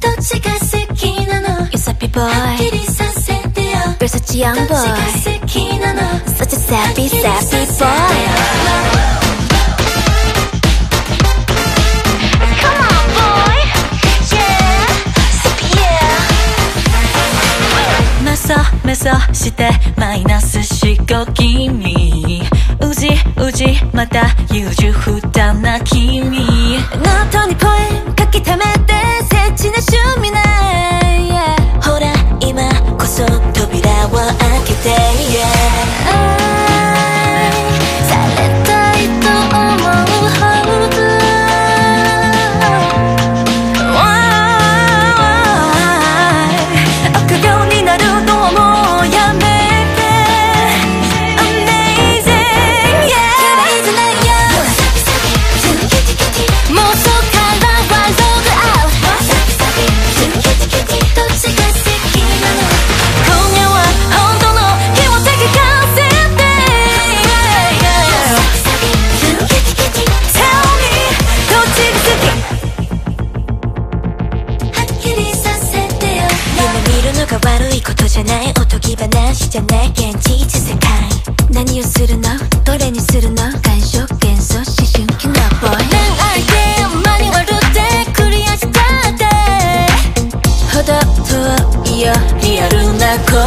どっちが好きなの？ゆさピボーイはっきりさせてよ。ベサチヤンボーイどっちが好きなの？Such a sappy sappy boy「めそしてマイナス思考味。うじうじまた優柔不断な君。ノートに声かきためじゃないおとぎ話じゃない現実世界。何をするの？どれにするの？感触幻想思春期のボーイ恋愛ゲームマニュアルでクリアしたって。ほど遠いよ。リアルな恋。